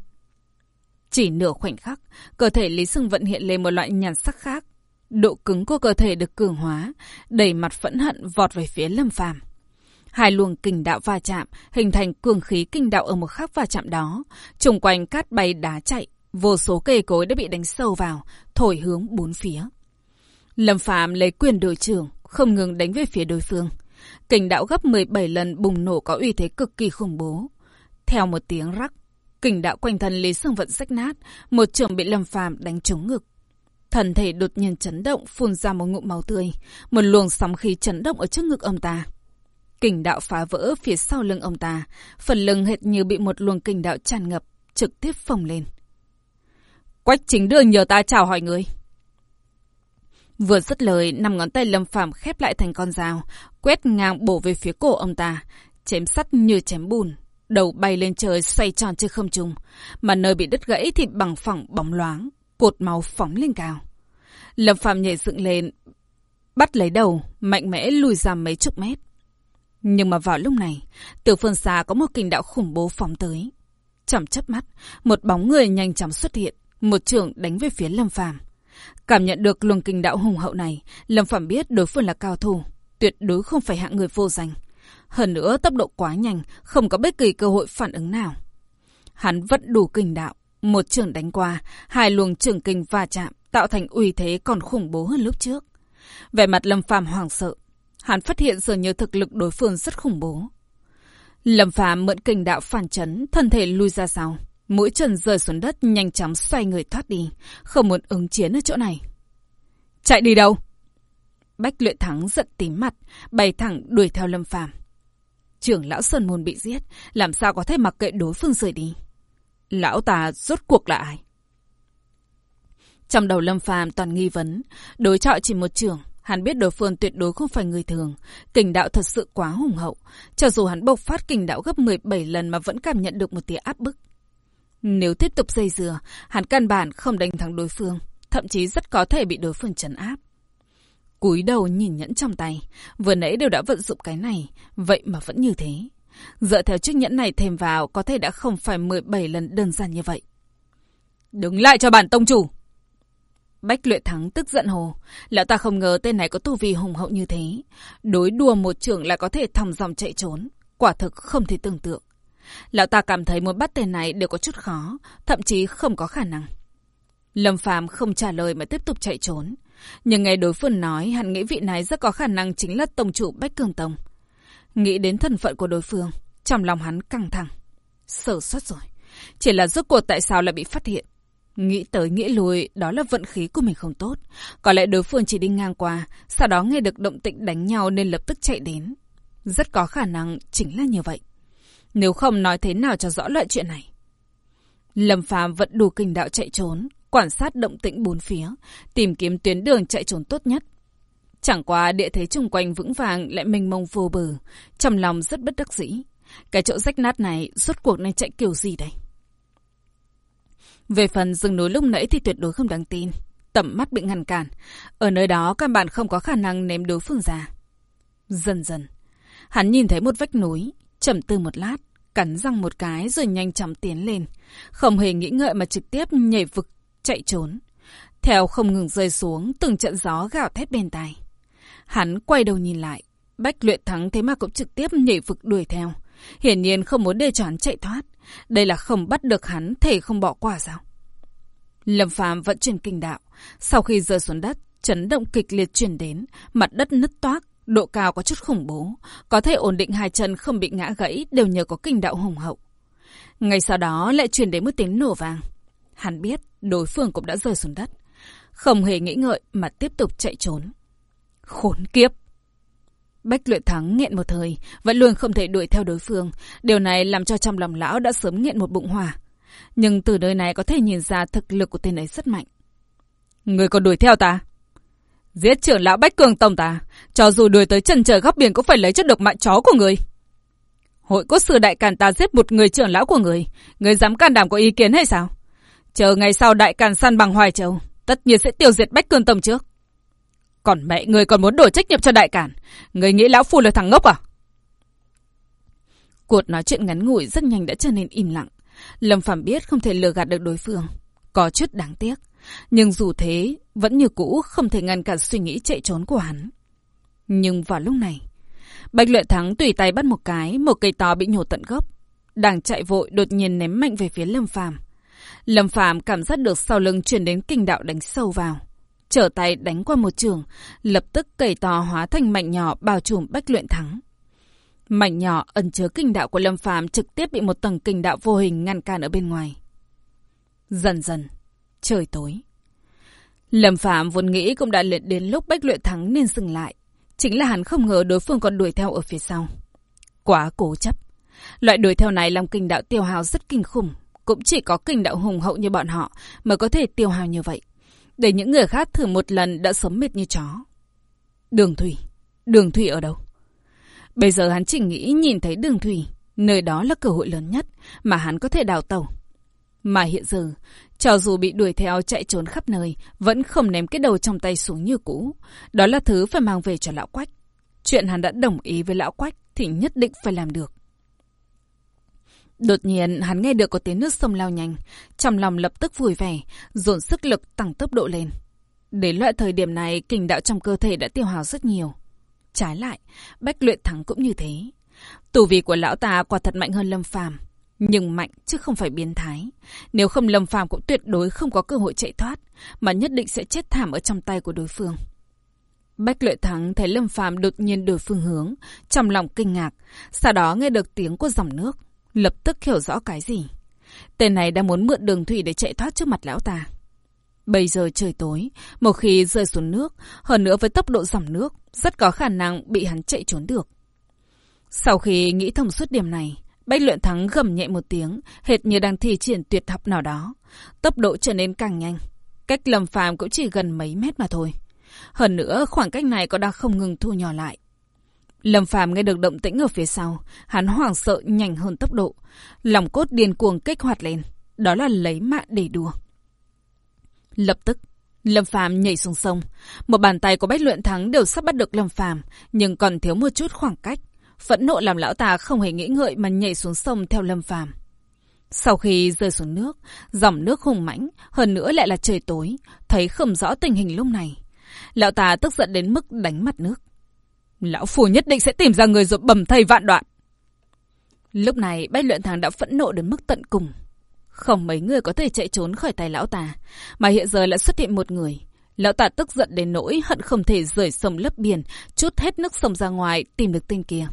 Chỉ nửa khoảnh khắc, cơ thể Lý Sưng Vận hiện lên một loại nhàn sắc khác. Độ cứng của cơ thể được cường hóa, đẩy mặt phẫn hận vọt về phía Lâm Phàm. Hai luồng kình đạo va chạm, hình thành cường khí kinh đạo ở một khắc va chạm đó. Trùng quanh cát bay đá chạy, vô số cây cối đã bị đánh sâu vào, thổi hướng bốn phía. Lâm Phàm lấy quyền đội trưởng, không ngừng đánh về phía đối phương. Kình đạo gấp 17 lần bùng nổ có uy thế cực kỳ khủng bố. Theo một tiếng rắc, kình đạo quanh thân Lý Sương Vận rách nát, một trường bị Lâm Phàm đánh trúng ngực. Thần thể đột nhiên chấn động, phun ra một ngụm máu tươi, một luồng sóng khí chấn động ở trước ngực ông ta. Kình đạo phá vỡ phía sau lưng ông ta, phần lưng hệt như bị một luồng kình đạo tràn ngập, trực tiếp phồng lên. Quách chính đường nhờ ta chào hỏi người. Vừa dứt lời, năm ngón tay Lâm Phàm khép lại thành con dao, quét ngang bổ về phía cổ ông ta, chém sắt như chém bùn, đầu bay lên trời xoay tròn trên không trung, mà nơi bị đứt gãy thì bằng phẳng bóng loáng, cột máu phóng lên cao. Lâm Phàm nhảy dựng lên, bắt lấy đầu, mạnh mẽ lùi ra mấy chục mét. Nhưng mà vào lúc này, từ phương xa có một kình đạo khủng bố phóng tới. Chậm chớp mắt, một bóng người nhanh chóng xuất hiện, một trường đánh về phía Lâm Phàm. Cảm nhận được luồng kình đạo hùng hậu này, Lâm Phàm biết đối phương là cao thủ, tuyệt đối không phải hạng người vô danh. Hơn nữa tốc độ quá nhanh, không có bất kỳ cơ hội phản ứng nào. Hắn vẫn đủ kình đạo, một trường đánh qua, hai luồng trường kình va chạm, tạo thành uy thế còn khủng bố hơn lúc trước. Vẻ mặt Lâm Phàm hoảng sợ, hắn phát hiện dường như thực lực đối phương rất khủng bố. Lâm Phàm mượn kình đạo phản chấn, thân thể lui ra sau. Mũi chân rơi xuống đất nhanh chóng xoay người thoát đi, không muốn ứng chiến ở chỗ này. Chạy đi đâu? Bách luyện thắng giận tím mặt, bay thẳng đuổi theo Lâm Phàm. Trưởng lão Sơn Môn bị giết, làm sao có thể mặc kệ đối phương rời đi? Lão ta rốt cuộc là ai? Trong đầu Lâm Phàm toàn nghi vấn, đối trọi chỉ một trưởng, hắn biết đối phương tuyệt đối không phải người thường, kình đạo thật sự quá hùng hậu, cho dù hắn bộc phát kình đạo gấp 17 lần mà vẫn cảm nhận được một tia áp bức. Nếu tiếp tục dây dừa, hắn căn bản không đánh thắng đối phương, thậm chí rất có thể bị đối phương trấn áp. Cúi đầu nhìn nhẫn trong tay, vừa nãy đều đã vận dụng cái này, vậy mà vẫn như thế. Dựa theo chiếc nhẫn này thêm vào, có thể đã không phải 17 lần đơn giản như vậy. Đứng lại cho bản tông chủ! Bách luyện thắng tức giận hồ. Lão ta không ngờ tên này có tu vi hùng hậu như thế. Đối đùa một trưởng lại có thể thòng dòng chạy trốn. Quả thực không thể tưởng tượng. Lão ta cảm thấy muốn bắt tên này đều có chút khó, thậm chí không có khả năng. Lâm Phàm không trả lời mà tiếp tục chạy trốn. Nhưng nghe đối phương nói, hắn nghĩ vị này rất có khả năng chính là tổng chủ Bách Cường Tông. Nghĩ đến thân phận của đối phương, trong lòng hắn căng thẳng. Sở xuất rồi. Chỉ là rốt cuộc tại sao lại bị phát hiện. Nghĩ tới nghĩ lùi đó là vận khí của mình không tốt. Có lẽ đối phương chỉ đi ngang qua, sau đó nghe được động tĩnh đánh nhau nên lập tức chạy đến. Rất có khả năng chính là như vậy. Nếu không nói thế nào cho rõ loại chuyện này. Lâm Phàm vẫn đủ kinh đạo chạy trốn, quan sát động tĩnh bốn phía, tìm kiếm tuyến đường chạy trốn tốt nhất. Chẳng qua địa thế chung quanh vững vàng lại mênh mông vô bờ, trong lòng rất bất đắc dĩ. Cái chỗ rách nát này, suốt cuộc này chạy kiểu gì đây? Về phần rừng núi lúc nãy thì tuyệt đối không đáng tin. Tầm mắt bị ngăn cản. Ở nơi đó các bạn không có khả năng ném đối phương ra. Dần dần, hắn nhìn thấy một vách núi, trầm tư một lát, cắn răng một cái rồi nhanh chóng tiến lên. Không hề nghĩ ngợi mà trực tiếp nhảy vực, chạy trốn. Theo không ngừng rơi xuống, từng trận gió gào thét bên tai. Hắn quay đầu nhìn lại. Bách luyện thắng thế mà cũng trực tiếp nhảy vực đuổi theo. Hiển nhiên không muốn để cho hắn chạy thoát. Đây là không bắt được hắn, thể không bỏ qua sao? Lâm Phàm vẫn chuyển kinh đạo. Sau khi rơi xuống đất, chấn động kịch liệt chuyển đến, mặt đất nứt toác, độ cao có chút khủng bố. Có thể ổn định hai chân không bị ngã gãy đều nhờ có kinh đạo hùng hậu. Ngay sau đó lại truyền đến một tiếng nổ vàng. Hắn biết đối phương cũng đã rơi xuống đất. Không hề nghĩ ngợi mà tiếp tục chạy trốn. Khốn kiếp! Bách luyện thắng nghẹn một thời, vẫn luôn không thể đuổi theo đối phương. Điều này làm cho trong lòng lão đã sớm nghẹn một bụng hòa. Nhưng từ nơi này có thể nhìn ra thực lực của tên ấy rất mạnh. Người còn đuổi theo ta? Giết trưởng lão Bách Cường Tông ta, cho dù đuổi tới chân trời góc biển cũng phải lấy chất độc mạng chó của người. Hội cốt sư đại càn ta giết một người trưởng lão của người, người dám can đảm có ý kiến hay sao? Chờ ngày sau đại càn săn bằng Hoài Châu, tất nhiên sẽ tiêu diệt Bách cương Tông trước. Còn mẹ người còn muốn đổ trách nhiệm cho đại càn, người nghĩ lão phu là thằng ngốc à? Cuộc nói chuyện ngắn ngủi rất nhanh đã trở nên im lặng. Lâm Phàm biết không thể lừa gạt được đối phương. Có chút đáng tiếc. Nhưng dù thế, vẫn như cũ không thể ngăn cản suy nghĩ chạy trốn của hắn. Nhưng vào lúc này, Bạch Luyện Thắng tùy tay bắt một cái, một cây to bị nhổ tận gốc. Đang chạy vội đột nhiên ném mạnh về phía Lâm Phàm. Lâm Phàm cảm giác được sau lưng chuyển đến kinh đạo đánh sâu vào. Trở tay đánh qua một trường, lập tức cầy to hóa thành mạnh nhỏ bao trùm Bách Luyện Thắng. Mảnh nhỏ ẩn chứa kinh đạo của Lâm Phàm trực tiếp bị một tầng kinh đạo vô hình ngăn cản ở bên ngoài. Dần dần, trời tối. Lâm Phạm vốn nghĩ cũng đã luyện đến lúc Bách Luyện thắng nên dừng lại. Chính là hắn không ngờ đối phương còn đuổi theo ở phía sau. Quá cố chấp. Loại đuổi theo này làm kinh đạo tiêu hào rất kinh khủng. Cũng chỉ có kinh đạo hùng hậu như bọn họ mới có thể tiêu hao như vậy. Để những người khác thử một lần đã sớm mệt như chó. Đường Thủy. Đường Thủy ở đâu? Bây giờ hắn chỉ nghĩ nhìn thấy đường Thủy. Nơi đó là cơ hội lớn nhất mà hắn có thể đào tàu. Mà hiện giờ, cho dù bị đuổi theo chạy trốn khắp nơi, vẫn không ném cái đầu trong tay xuống như cũ. Đó là thứ phải mang về cho lão quách. Chuyện hắn đã đồng ý với lão quách thì nhất định phải làm được. Đột nhiên hắn nghe được có tiếng nước sông lao nhanh, trong lòng lập tức vui vẻ, dồn sức lực tăng tốc độ lên. Đến loại thời điểm này, kinh đạo trong cơ thể đã tiêu hao rất nhiều. Trái lại, Bách Luyện Thắng cũng như thế. Tù vị của lão ta quả thật mạnh hơn Lâm Phàm, nhưng mạnh chứ không phải biến thái. Nếu không Lâm Phàm cũng tuyệt đối không có cơ hội chạy thoát, mà nhất định sẽ chết thảm ở trong tay của đối phương. Bách Luyện Thắng thấy Lâm Phàm đột nhiên đổi phương hướng, trong lòng kinh ngạc, sau đó nghe được tiếng của dòng nước, lập tức hiểu rõ cái gì. Tên này đang muốn mượn đường thủy để chạy thoát trước mặt lão ta. Bây giờ trời tối, một khi rơi xuống nước, hơn nữa với tốc độ dòng nước, rất có khả năng bị hắn chạy trốn được. Sau khi nghĩ thông suốt điểm này, Bách luyện thắng gầm nhẹ một tiếng, hệt như đang thi triển tuyệt học nào đó. Tốc độ trở nên càng nhanh. Cách lầm phàm cũng chỉ gần mấy mét mà thôi. Hơn nữa, khoảng cách này có đang không ngừng thu nhỏ lại. Lâm Phàm nghe được động tĩnh ở phía sau, hắn hoảng sợ nhanh hơn tốc độ, lòng cốt điên cuồng kích hoạt lên, đó là lấy mạng để đùa. Lập tức, Lâm Phàm nhảy xuống sông, một bàn tay của Bách Luyện Thắng đều sắp bắt được Lâm Phàm, nhưng còn thiếu một chút khoảng cách. Phẫn nộ làm lão ta không hề nghĩ ngợi mà nhảy xuống sông theo Lâm Phàm. Sau khi rơi xuống nước, dòng nước hùng mãnh, hơn nữa lại là trời tối, thấy không rõ tình hình lúc này. Lão ta tức giận đến mức đánh mặt nước. Lão phù nhất định sẽ tìm ra người rồi bầm thầy vạn đoạn. Lúc này, bách luyện thằng đã phẫn nộ đến mức tận cùng. Không mấy người có thể chạy trốn khỏi tay lão ta, mà hiện giờ lại xuất hiện một người. Lão ta tức giận đến nỗi hận không thể rời sông lấp biển, chút hết nước sông ra ngoài, tìm được tên kia.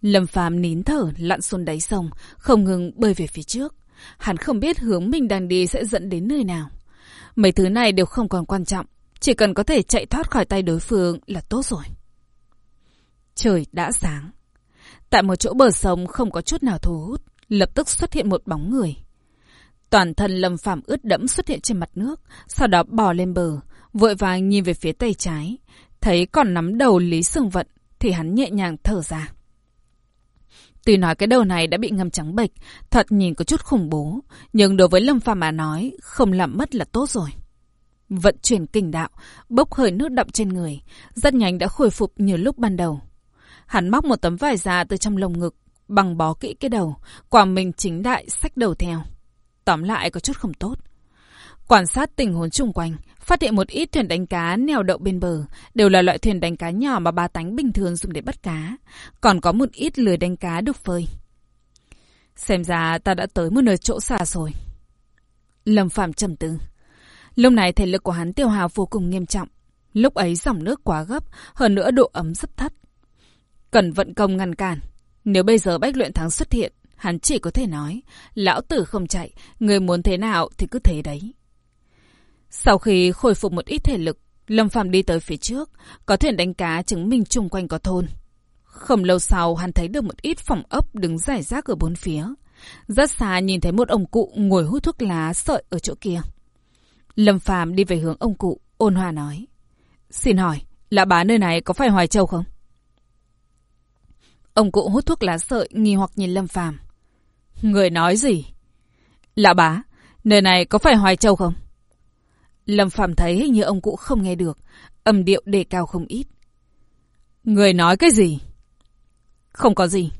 Lâm Phàm nín thở, lặn xuống đáy sông, không ngừng bơi về phía trước. Hắn không biết hướng mình đang đi sẽ dẫn đến nơi nào. Mấy thứ này đều không còn quan trọng, chỉ cần có thể chạy thoát khỏi tay đối phương là tốt rồi. Trời đã sáng. Tại một chỗ bờ sông không có chút nào thu hút, lập tức xuất hiện một bóng người. Toàn thân Lâm phạm ướt đẫm xuất hiện trên mặt nước, sau đó bò lên bờ, vội vàng nhìn về phía tay trái, thấy còn nắm đầu Lý Sương Vận thì hắn nhẹ nhàng thở ra. Tuy nói cái đầu này đã bị ngâm trắng bệch, thật nhìn có chút khủng bố, nhưng đối với Lâm Phàm mà nói, không làm mất là tốt rồi. Vận chuyển kinh đạo, bốc hơi nước đậm trên người, rất nhanh đã khôi phục như lúc ban đầu. Hắn móc một tấm vải ra từ trong lồng ngực, bằng bó kỹ cái đầu, quả mình chính đại sách đầu theo. Tóm lại có chút không tốt. Quan sát tình huống chung quanh, phát hiện một ít thuyền đánh cá neo đậu bên bờ, đều là loại thuyền đánh cá nhỏ mà ba tánh bình thường dùng để bắt cá. Còn có một ít lưới đánh cá được phơi. Xem ra ta đã tới một nơi chỗ xa rồi. Lâm Phạm trầm tư. Lúc này thể lực của hắn tiêu hào vô cùng nghiêm trọng. Lúc ấy dòng nước quá gấp, hơn nữa độ ấm rất thấp. Cần vận công ngăn cản. Nếu bây giờ Bách Luyện Thắng xuất hiện, hắn chỉ có thể nói, lão tử không chạy, người muốn thế nào thì cứ thế đấy. Sau khi khôi phục một ít thể lực, Lâm Phàm đi tới phía trước, có thuyền đánh cá chứng minh chung quanh có thôn. Không lâu sau, hắn thấy được một ít phòng ốc đứng rải rác ở bốn phía. Rất xa nhìn thấy một ông cụ ngồi hút thuốc lá sợi ở chỗ kia. Lâm Phàm đi về hướng ông cụ, ôn hòa nói. Xin hỏi, là bá nơi này có phải Hoài Châu không? Ông cụ hút thuốc lá sợi, nghi hoặc nhìn Lâm Phàm Người nói gì? Lão bá, nơi này có phải Hoài Châu không? Lâm Phàm thấy hình như ông cụ không nghe được, âm điệu đề cao không ít. Người nói cái gì? Không có gì.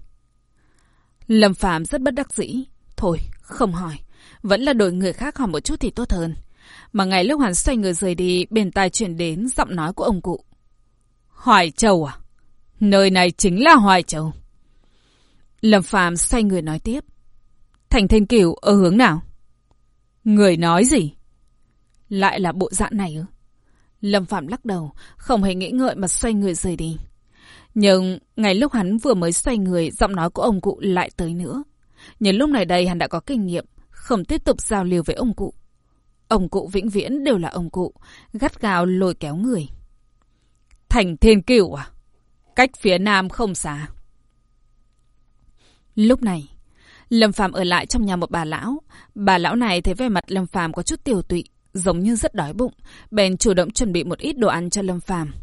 Lâm Phàm rất bất đắc dĩ. Thôi, không hỏi. Vẫn là đổi người khác hỏi một chút thì tốt hơn. Mà ngay lúc hắn xoay người rời đi, bên tai chuyển đến giọng nói của ông cụ. Hoài Châu à? Nơi này chính là Hoài Châu. Lâm Phàm xoay người nói tiếp. Thành Thiên Cửu ở hướng nào? Người nói gì? Lại là bộ dạng này ư? Lâm Phạm lắc đầu, không hề nghĩ ngợi mà xoay người rời đi. Nhưng ngay lúc hắn vừa mới xoay người, giọng nói của ông cụ lại tới nữa. Nhưng lúc này đây hắn đã có kinh nghiệm, không tiếp tục giao lưu với ông cụ. Ông cụ vĩnh viễn đều là ông cụ, gắt gao lôi kéo người. Thành thiên cửu à? Cách phía nam không xa. Lúc này, Lâm Phàm ở lại trong nhà một bà lão. Bà lão này thấy vẻ mặt Lâm Phàm có chút tiểu tụy, giống như rất đói bụng, bèn chủ động chuẩn bị một ít đồ ăn cho Lâm Phàm.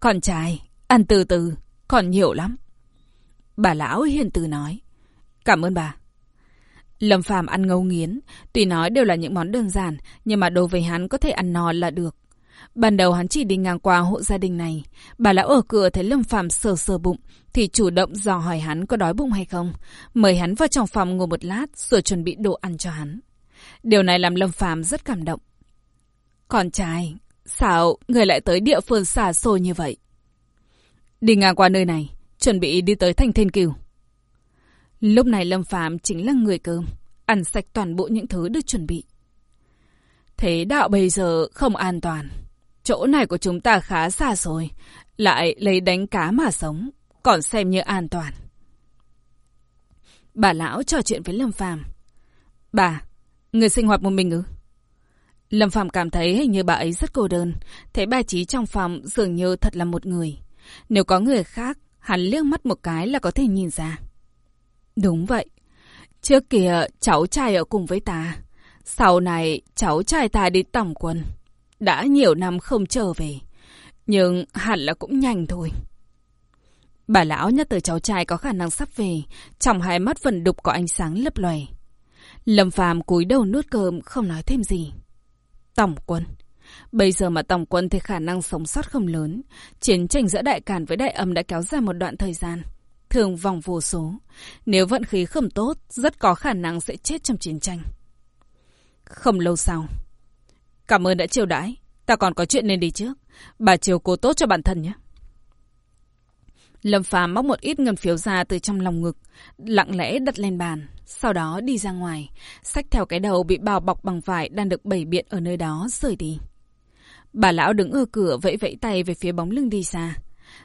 Con trai, ăn từ từ, còn nhiều lắm. Bà lão hiền từ nói. Cảm ơn bà. Lâm Phàm ăn ngấu nghiến, tuy nói đều là những món đơn giản, nhưng mà đối với hắn có thể ăn no là được. Ban đầu hắn chỉ đi ngang qua hộ gia đình này, bà lão ở cửa thấy Lâm Phàm sờ sờ bụng, thì chủ động dò hỏi hắn có đói bụng hay không, mời hắn vào trong phòng ngồi một lát rồi chuẩn bị đồ ăn cho hắn. Điều này làm Lâm Phàm rất cảm động. Con trai, sao người lại tới địa phương xa xôi như vậy? Đi ngang qua nơi này, chuẩn bị đi tới thành thiên kiều. Lúc này Lâm Phàm chính là người cơm, ăn sạch toàn bộ những thứ được chuẩn bị. Thế đạo bây giờ không an toàn. Chỗ này của chúng ta khá xa rồi, lại lấy đánh cá mà sống, còn xem như an toàn. Bà lão trò chuyện với Lâm Phàm. Bà, người sinh hoạt một mình ư? Lâm Phàm cảm thấy hình như bà ấy rất cô đơn, thấy bà trí trong phòng dường như thật là một người. Nếu có người khác, hắn liếc mắt một cái là có thể nhìn ra. Đúng vậy. Trước kia cháu trai ở cùng với ta. Sau này cháu trai ta đi tổng quân. Đã nhiều năm không trở về. Nhưng hẳn là cũng nhanh thôi. Bà lão nhắc tới cháu trai có khả năng sắp về. Trong hai mắt vẫn đục có ánh sáng lấp lòe. Lâm phàm cúi đầu nuốt cơm không nói thêm gì. Tổng quân. Bây giờ mà tổng quân thì khả năng sống sót không lớn. Chiến tranh giữa đại càn với đại âm đã kéo dài một đoạn thời gian. Thường vòng vô số. Nếu vận khí không tốt, rất có khả năng sẽ chết trong chiến tranh. Không lâu sau. Cảm ơn đã chiều đãi. Ta còn có chuyện nên đi trước. Bà chiều cố tốt cho bản thân nhé. Lâm Phàm móc một ít ngân phiếu ra từ trong lòng ngực, lặng lẽ đặt lên bàn, sau đó đi ra ngoài, xách theo cái đầu bị bao bọc bằng vải đang được bày biện ở nơi đó rời đi. Bà lão đứng ở cửa vẫy vẫy tay về phía bóng lưng đi xa.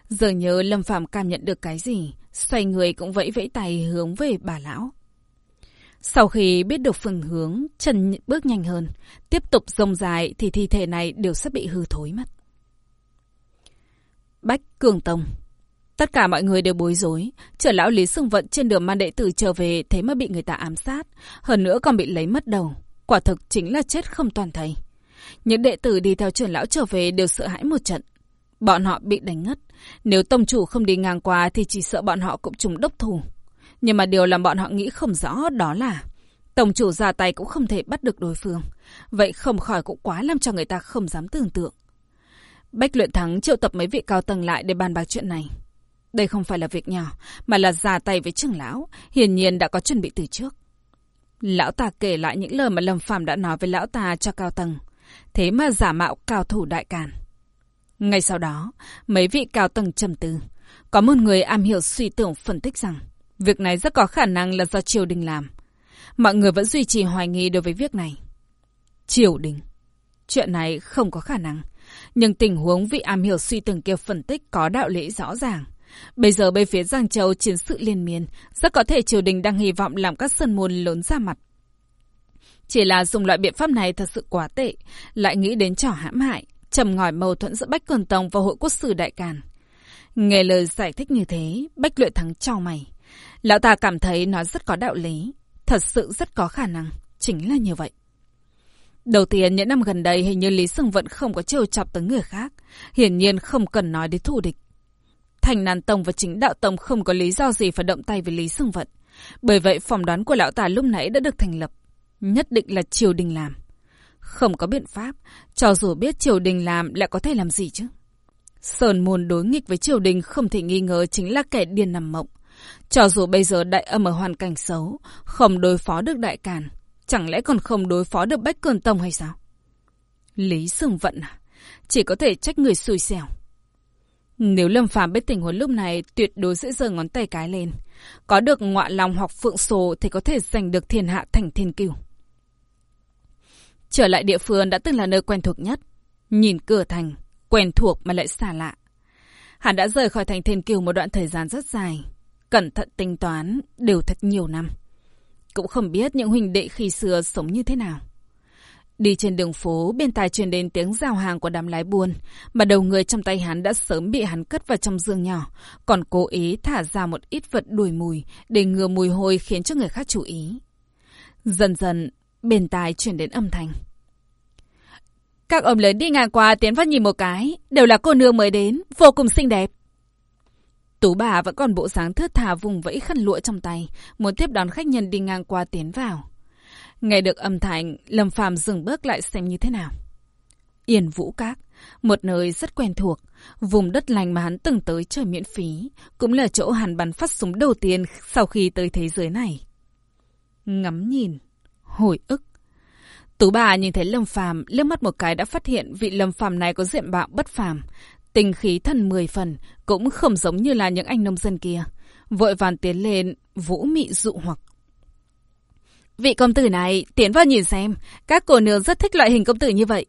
Giờ nhớ Lâm Phàm cảm nhận được cái gì, xoay người cũng vẫy vẫy tay hướng về bà lão. Sau khi biết được phương hướng, Trần bước nhanh hơn, tiếp tục rông dài thì thi thể này đều sắp bị hư thối mất. Bách Cường Tông Tất cả mọi người đều bối rối. Trở lão Lý Sương Vận trên đường mang đệ tử trở về thế mà bị người ta ám sát. Hơn nữa còn bị lấy mất đầu. Quả thực chính là chết không toàn thây. Những đệ tử đi theo trưởng lão trở về đều sợ hãi một trận. Bọn họ bị đánh ngất. Nếu tông chủ không đi ngang qua thì chỉ sợ bọn họ cũng trùng đốc thủ. Nhưng mà điều làm bọn họ nghĩ không rõ đó là Tổng chủ ra tay cũng không thể bắt được đối phương. Vậy không khỏi cũng quá làm cho người ta không dám tưởng tượng. Bách luyện thắng triệu tập mấy vị cao tầng lại để bàn bạc chuyện này. Đây không phải là việc nhỏ, mà là ra tay với trưởng lão, hiển nhiên đã có chuẩn bị từ trước. Lão ta kể lại những lời mà Lâm Phàm đã nói với lão ta cho cao tầng. thế mà giả mạo cao thủ đại càn. Ngay sau đó, mấy vị cao tầng trầm tư. Có một người am hiểu suy tưởng phân tích rằng việc này rất có khả năng là do triều đình làm. Mọi người vẫn duy trì hoài nghi đối với việc này. Triều đình. Chuyện này không có khả năng. Nhưng tình huống vị am hiểu suy tưởng kia phân tích có đạo lý rõ ràng. Bây giờ bên phía Giang Châu chiến sự liên miên, rất có thể triều đình đang hy vọng làm các sân môn lớn ra mặt. Chỉ là dùng loại biện pháp này thật sự quá tệ, lại nghĩ đến trò hãm hại, trầm ngòi mâu thuẫn giữa Bách Cường Tông và hội quốc sử Đại Càn. Nghe lời giải thích như thế, Bách Luyện Thắng trao mày. Lão ta cảm thấy nó rất có đạo lý, thật sự rất có khả năng, chính là như vậy. Đầu tiên, những năm gần đây hình như Lý Sương Vận không có trêu chọc tới người khác, hiển nhiên không cần nói đến thù địch. Thành Nàn Tông và chính Đạo Tông không có lý do gì phải động tay với Lý Sương Vận. Bởi vậy, phỏng đoán của lão ta lúc nãy đã được thành lập. Nhất định là triều đình làm. Không có biện pháp, cho dù biết triều đình làm lại có thể làm gì chứ. Sơn môn đối nghịch với triều đình không thể nghi ngờ chính là kẻ điên nằm mộng. Cho dù bây giờ đại âm ở hoàn cảnh xấu, không đối phó được đại càn, chẳng lẽ còn không đối phó được Bách Cường Tông hay sao? Lý Sương Vận à? Chỉ có thể trách người xui xẻo. Nếu Lâm Phàm biết tình huống lúc này, tuyệt đối sẽ giơ ngón tay cái lên. Có được ngọa lòng hoặc phượng sổ thì có thể giành được thiên hạ thành thiên cửu. Trở lại địa phương đã từng là nơi quen thuộc nhất. Nhìn cửa thành, quen thuộc mà lại xa lạ. Hắn đã rời khỏi thành thiên kiều một đoạn thời gian rất dài. Cẩn thận tính toán, đều thật nhiều năm. Cũng không biết những huynh đệ khi xưa sống như thế nào. Đi trên đường phố, bên tai truyền đến tiếng giao hàng của đám lái buôn, mà đầu người trong tay hắn đã sớm bị hắn cất vào trong giường nhỏ, còn cố ý thả ra một ít vật đuổi mùi để ngừa mùi hôi khiến cho người khác chú ý. Dần dần, bên tai truyền đến âm thanh. Các ông lớn đi ngang qua tiến phát nhìn một cái, đều là cô nương mới đến, vô cùng xinh đẹp. Tú bà vẫn còn bộ dáng thướt thà vùng vẫy khăn lụa trong tay, muốn tiếp đón khách nhân đi ngang qua tiến vào. Nghe được âm thanh, Lâm Phàm dừng bước lại xem như thế nào. Yên Vũ Các, một nơi rất quen thuộc, vùng đất lành mà hắn từng tới chơi miễn phí, cũng là chỗ hắn bắn phát súng đầu tiên sau khi tới thế giới này. Ngắm nhìn, hồi ức. Tú bà nhìn thấy Lâm Phàm, liếc mắt một cái đã phát hiện vị Lâm Phàm này có diện mạo bất phàm, tình khí thần mười phần, cũng không giống như là những anh nông dân kia. Vội vàng tiến lên, vũ mị dụ hoặc. Vị công tử này, tiến vào nhìn xem, các cô nương rất thích loại hình công tử như vậy.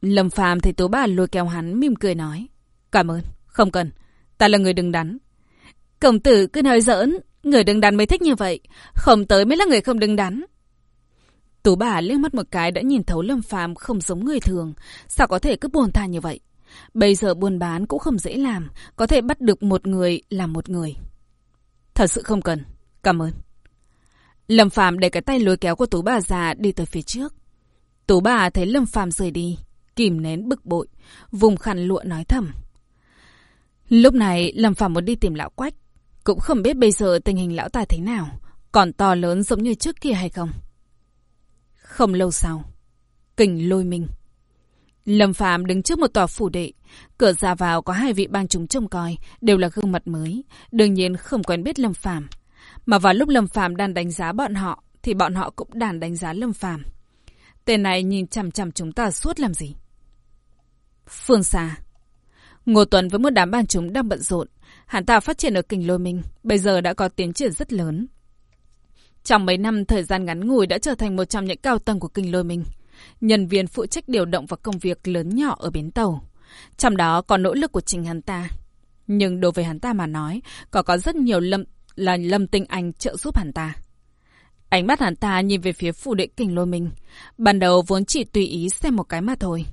Lâm Phàm thấy Tố Bà lôi kéo hắn, mỉm cười nói. Cảm ơn, không cần, ta là người đừng đắn. Công tử cứ nói giỡn, người đứng đắn mới thích như vậy, không tới mới là người không đứng đắn. Tú bà liếc mắt một cái đã nhìn thấu Lâm Phàm không giống người thường, sao có thể cứ buồn than như vậy? Bây giờ buôn bán cũng không dễ làm, có thể bắt được một người là một người. Thật sự không cần, cảm ơn. Lâm phạm để cái tay lôi kéo của Tú bà già đi tới phía trước. Tú bà thấy Lâm phạm rời đi, kìm nén bực bội, vùng khăn lụa nói thầm. Lúc này Lâm phạm muốn đi tìm lão Quách, cũng không biết bây giờ tình hình lão ta thế nào, còn to lớn giống như trước kia hay không. Không lâu sau, kình lôi mình Lâm Phạm đứng trước một tòa phủ đệ, cửa ra vào có hai vị bang chúng trông coi, đều là gương mặt mới, đương nhiên không quen biết Lâm Phạm. Mà vào lúc Lâm Phạm đang đánh giá bọn họ, thì bọn họ cũng đang đánh giá Lâm Phạm. Tên này nhìn chằm chằm chúng ta suốt làm gì? Phương xa. Ngô Tuấn với một đám bang chúng đang bận rộn. Hắn ta phát triển ở kình lôi minh, bây giờ đã có tiến triển rất lớn. Trong mấy năm thời gian ngắn ngủi đã trở thành một trong những cao tầng của kinh lôi minh. Nhân viên phụ trách điều động và công việc lớn nhỏ ở bến tàu. Trong đó có nỗ lực của chính hắn ta. Nhưng đối với hắn ta mà nói, có có rất nhiều lâm là lâm tinh anh trợ giúp hắn ta. Ánh mắt hắn ta nhìn về phía phủ đệ kình lôi mình. Ban đầu vốn chỉ tùy ý xem một cái mà thôi.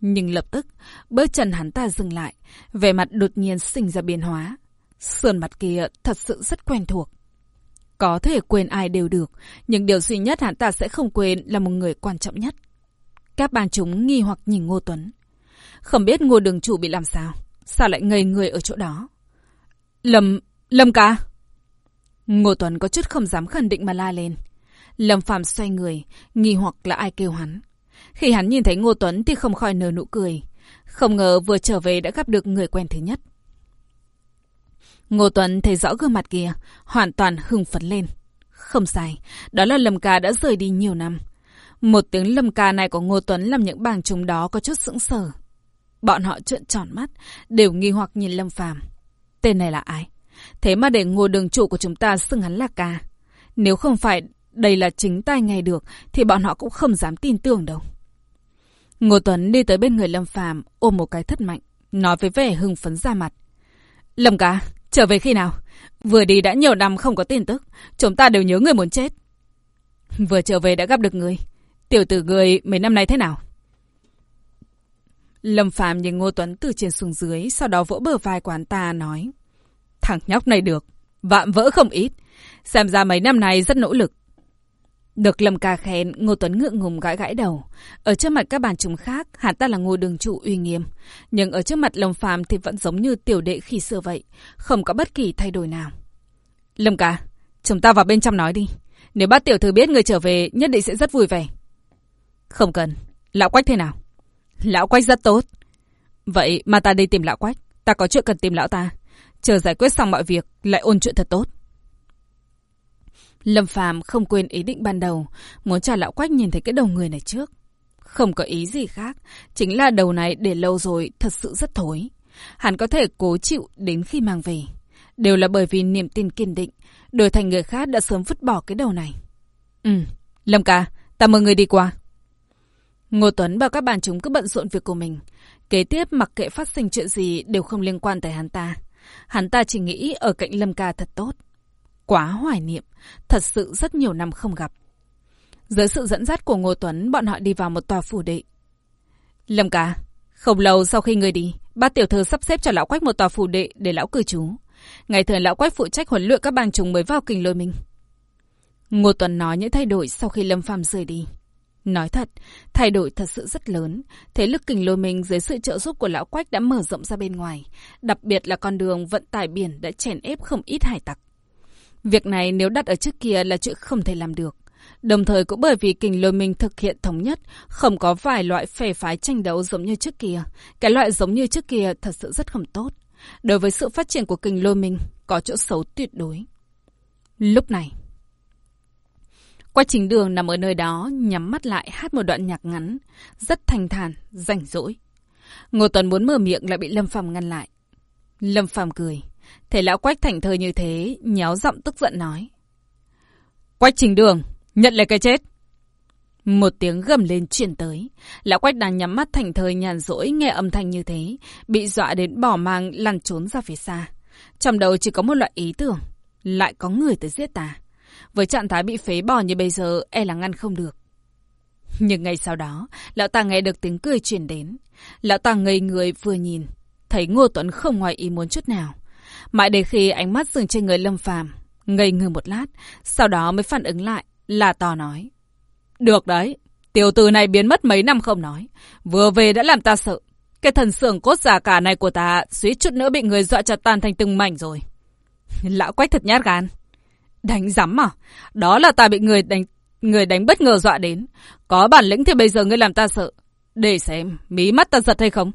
Nhưng lập tức, bước chân hắn ta dừng lại, vẻ mặt đột nhiên sinh ra biến hóa. Sườn mặt kia thật sự rất quen thuộc. Có thể quên ai đều được, nhưng điều duy nhất hắn ta sẽ không quên là một người quan trọng nhất. Các bàn chúng nghi hoặc nhìn Ngô Tuấn. Không biết Ngô Đường Chủ bị làm sao, sao lại ngây người ở chỗ đó. Lâm, Lâm ca! Ngô Tuấn có chút không dám khẳng định mà la lên. Lâm Phạm xoay người, nghi hoặc là ai kêu hắn. Khi hắn nhìn thấy Ngô Tuấn thì không khỏi nở nụ cười. Không ngờ vừa trở về đã gặp được người quen thứ nhất. Ngô Tuấn thấy rõ gương mặt kia, hoàn toàn hưng phấn lên. Không sai, đó là Lâm Ca đã rời đi nhiều năm. Một tiếng lâm ca này của Ngô Tuấn làm những bàng chúng đó có chút sững sờ. Bọn họ trợn tròn mắt, đều nghi hoặc nhìn Lâm Phàm. Tên này là ai? Thế mà để ngô đường chủ của chúng ta xưng hắn là ca. Nếu không phải đây là chính tai nghe được, thì bọn họ cũng không dám tin tưởng đâu. Ngô Tuấn đi tới bên người Lâm Phàm ôm một cái thất mạnh, nói với vẻ hưng phấn ra mặt. Lâm ca, trở về khi nào? Vừa đi đã nhiều năm không có tin tức, chúng ta đều nhớ người muốn chết. Vừa trở về đã gặp được người. Tiểu tử người mấy năm nay thế nào? Lâm Phạm nhìn Ngô Tuấn từ trên xuống dưới, sau đó vỗ bờ vai quán ta nói. Thằng nhóc này được, vạm vỡ không ít. Xem ra mấy năm nay rất nỗ lực. Được Lâm ca khen, Ngô Tuấn ngượng ngùng gãi gãi đầu. Ở trước mặt các bàn chúng khác, hắn ta là ngô đường trụ uy nghiêm. Nhưng ở trước mặt Lâm Phàm thì vẫn giống như tiểu đệ khi xưa vậy. Không có bất kỳ thay đổi nào. Lâm ca, chúng ta vào bên trong nói đi. Nếu bác tiểu thư biết người trở về, nhất định sẽ rất vui vẻ. Không cần. Lão Quách thế nào? Lão Quách rất tốt. Vậy mà ta đi tìm Lão Quách. Ta có chuyện cần tìm Lão ta. Chờ giải quyết xong mọi việc, lại ôn chuyện thật tốt. Lâm Phàm không quên ý định ban đầu, muốn cho Lão Quách nhìn thấy cái đầu người này trước. Không có ý gì khác, chính là đầu này để lâu rồi thật sự rất thối. Hắn có thể cố chịu đến khi mang về. Đều là bởi vì niềm tin kiên định, đổi thành người khác đã sớm vứt bỏ cái đầu này. Ừ, Lâm ca, ta mời người đi qua. Ngô Tuấn và các bạn chúng cứ bận rộn việc của mình. Kế tiếp mặc kệ phát sinh chuyện gì đều không liên quan tới hắn ta. Hắn ta chỉ nghĩ ở cạnh Lâm ca thật tốt. Quá hoài niệm, thật sự rất nhiều năm không gặp. Dưới sự dẫn dắt của Ngô Tuấn, bọn họ đi vào một tòa phủ đệ. Lâm ca, không lâu sau khi người đi, ba tiểu thư sắp xếp cho lão quách một tòa phủ đệ để lão cư trú. Ngày thường lão quách phụ trách huấn luyện các bang chúng mới vào kinh lôi mình. Ngô Tuấn nói những thay đổi sau khi Lâm Phàm rời đi. Nói thật, thay đổi thật sự rất lớn. Thế lực kình lôi mình dưới sự trợ giúp của lão Quách đã mở rộng ra bên ngoài. Đặc biệt là con đường vận tải biển đã chèn ép không ít hải tặc. Việc này nếu đặt ở trước kia là chuyện không thể làm được. Đồng thời cũng bởi vì kình lôi mình thực hiện thống nhất, không có vài loại phe phái tranh đấu giống như trước kia. Cái loại giống như trước kia thật sự rất không tốt. Đối với sự phát triển của kình lôi mình, có chỗ xấu tuyệt đối. Lúc này, Quá trình đường nằm ở nơi đó, nhắm mắt lại hát một đoạn nhạc ngắn, rất thanh thản, rảnh rỗi. Ngô Tuấn muốn mở miệng lại bị Lâm Phàm ngăn lại. Lâm Phàm cười. Thấy lão Quách thành thơ như thế, nhéo giọng tức giận nói. Quách trình đường, nhận lấy cái chết. Một tiếng gầm lên truyền tới. Lão Quách đang nhắm mắt thành thơi nhàn rỗi nghe âm thanh như thế, bị dọa đến bỏ mang lăn trốn ra phía xa. Trong đầu chỉ có một loại ý tưởng, lại có người tới giết ta. Với trạng thái bị phế bỏ như bây giờ, e là ngăn không được. Nhưng ngay sau đó, lão ta nghe được tiếng cười truyền đến. Lão ta ngây người vừa nhìn, thấy Ngô Tuấn không ngoài ý muốn chút nào. Mãi đến khi ánh mắt dừng trên người Lâm Phàm, ngây người một lát, sau đó mới phản ứng lại, là to nói. Được đấy, tiểu tử này biến mất mấy năm không nói. Vừa về đã làm ta sợ. Cái thần sưởng cốt giả cả này của ta suýt chút nữa bị người dọa cho tan thành từng mảnh rồi. Lão quách thật nhát gan. Đánh rắm à? Đó là ta bị người đánh người đánh bất ngờ dọa đến. Có bản lĩnh thì bây giờ ngươi làm ta sợ. Để xem, mí mắt ta giật hay không?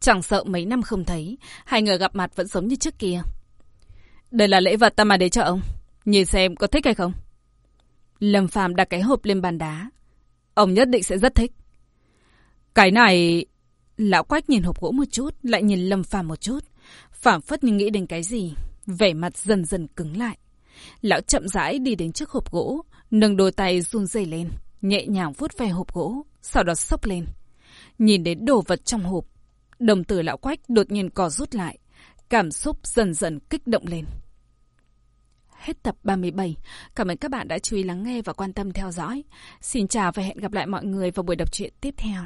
Chẳng sợ mấy năm không thấy, hai người gặp mặt vẫn giống như trước kia. Đây là lễ vật ta mà để cho ông. Nhìn xem có thích hay không? Lâm Phàm đặt cái hộp lên bàn đá. Ông nhất định sẽ rất thích. Cái này... Lão Quách nhìn hộp gỗ một chút, lại nhìn Lâm Phàm một chút. Phản phất như nghĩ đến cái gì, vẻ mặt dần dần cứng lại. Lão chậm rãi đi đến trước hộp gỗ, nâng đôi tay run rẩy lên, nhẹ nhàng vuốt ve hộp gỗ, sau đó sốc lên. Nhìn đến đồ vật trong hộp, đồng tử lão quách đột nhiên co rút lại, cảm xúc dần dần kích động lên. Hết tập 37. Cảm ơn các bạn đã chú ý lắng nghe và quan tâm theo dõi. Xin chào và hẹn gặp lại mọi người vào buổi đọc truyện tiếp theo.